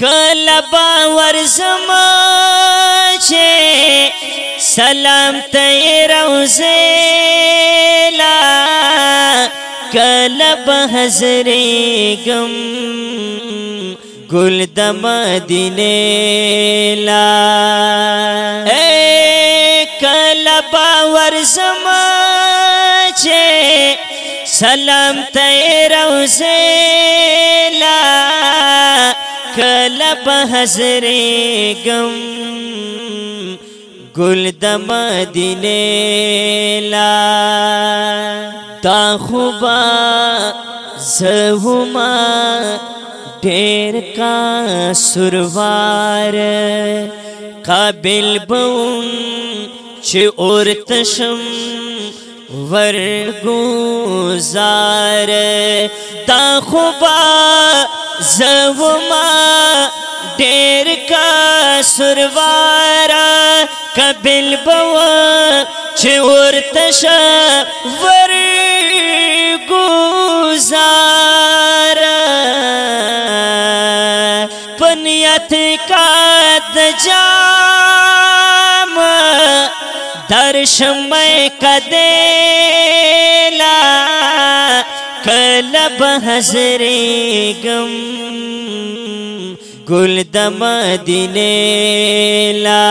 کلا باور زما چې سلام ته روزه لا کلا به حضرې غم گل د مدینه لا اے کلا باور زما چې سلام ته روزه لا په حسرې غم گل د مدینه لا تا خوبا زهما ډېر کا سروار قابل بون چې اورتشم ورګوزار تا خوبا زهما ر کا سروارا کبل بوا ور گار پنیت کا جا درس مدلا کلب حضر گم گل د مدینه لا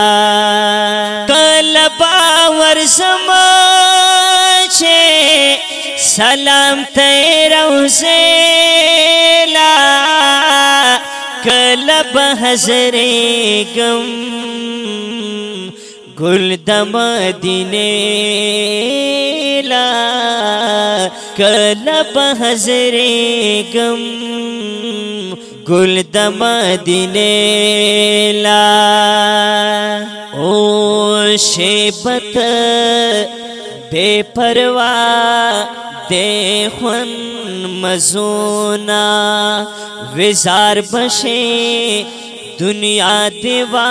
کله باور سما چې سلام تیر اوسه لا کله بحضر گم گل د مدینه لا کله بحضر گم گل د مدینه لا او شیبت بے پروا دے خون مزونا وزار بشے دنیا دیوا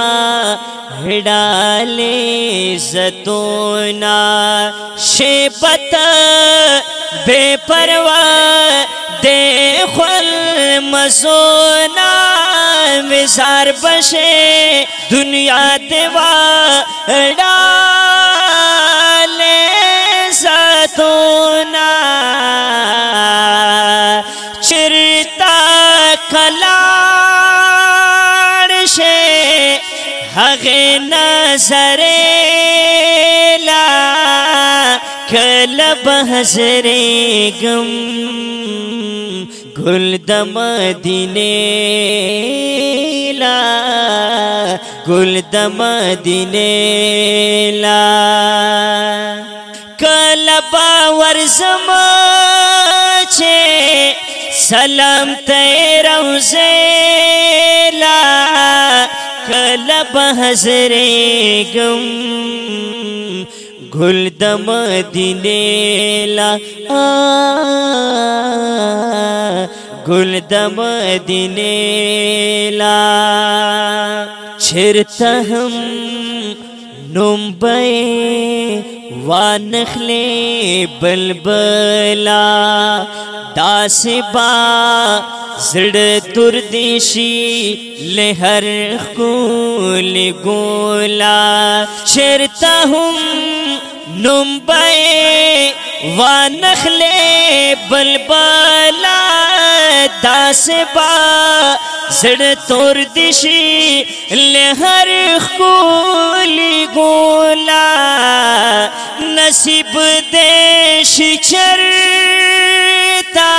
ہڑالے زتونا شیبت بے پروا دې خل مزونا وزار بشه دنیا دیوا ډاله ساتونا چرتا کلاړ شه هغه نظره کله بهزرې غم ګل د مدینه لا ګل د مدینه لا کله باور زما چې سلام ته روزه لا کله بهزرې غم گل دم دینے لا گل دم دینے لا چھرتا نوم به وانخلې بلبلا داسبا زړه تر دیشي لهر خول ګولا شرته هم نوم به وانخلې بلبلا داس با زړه تور دشي له هر خولي ګولا نصیب دې شي چرتا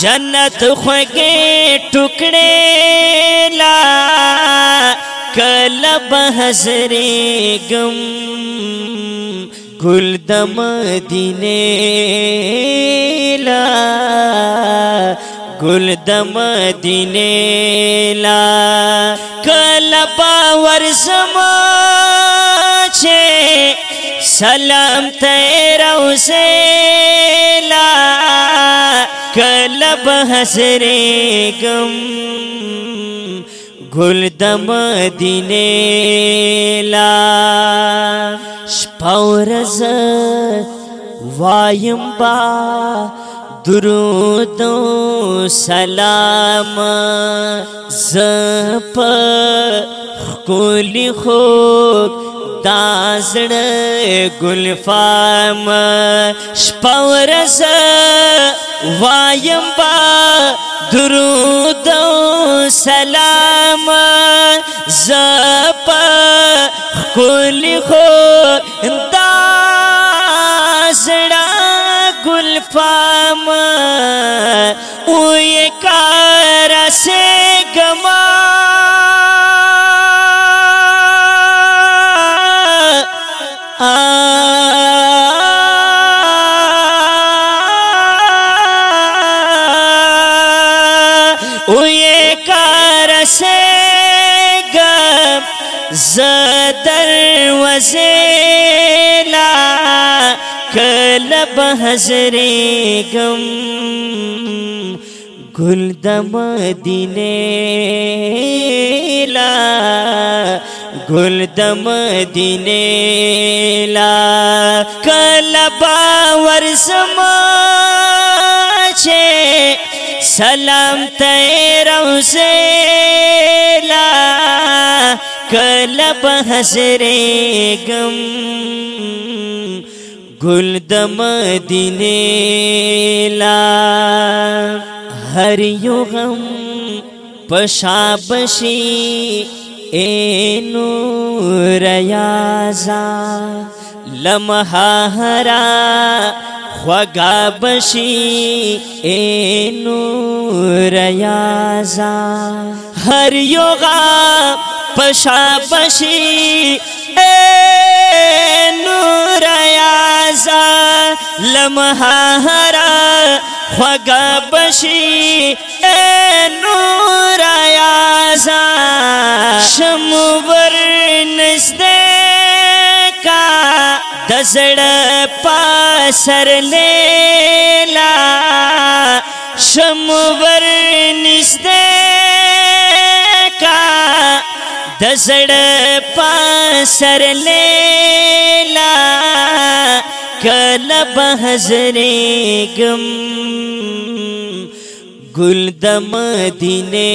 جنت خوږې ټوکړې لا کلب حسرې غم گل د مدینه لا گل د مدینه لا کلا باور سما چه سلام تیر اوسلا کلا بحسر گم گل د مدینه لا شپورز وایم با درود و سلام زپ کولی خوب دازړ گل فام شپورز وایم با درود و سلام زپ کولی خوب فام او یکار سے گما او یکار سے گما زدر وزے بحسرے گم گل دم دینے لا گل دم دینے لا کلبا ورسما چھے سلام تیرم سے لا کلب حسرے گم گل د مدینه لا هر یو غم پشابشی اے نور یازا لمحہ ہرا خوگا بشی اے نور یازا ہر یوغا پشا بشی اے نور یازا رازا لمحا هرا خوگا بشی اے نور آیازا شمور نزدے کا دزڑ پاسر لیلا شمور نزدے کا دزڑ پاسر لیلا کله به حزرېګم گل د مدینه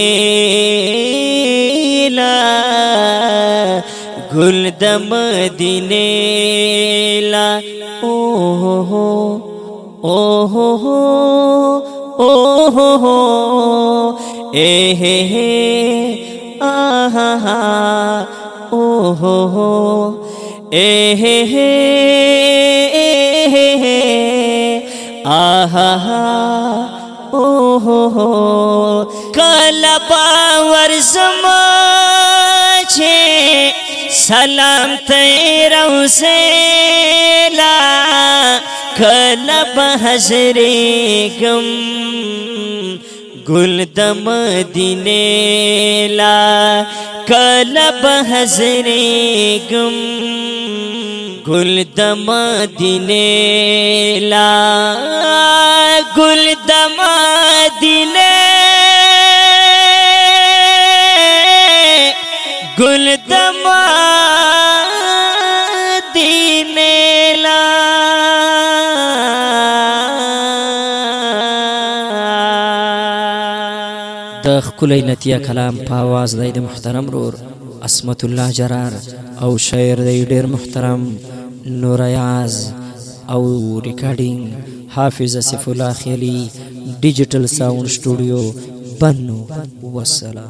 لا گل د مدینه لا او هو او هو او هو اے إيه، ہے ہے آہا إيه، إيه. او هو اے ہے آها او هو هو کلا باور زما چې سلام تیر اوسلا کلا په حشر کم گل دم دینے لا کلب حضر گم گل دم دینے لا گل دم دینے گل دم دینے د خکلی نتیه کلام په आवाज دی د محترم رور اسمت الله جرار او شاعر دی ډیر محترم نور ریاض او ریکارډینګ حافظ اسف الله خلی ډیجیټل ساوند سټوډیو بنو والسلام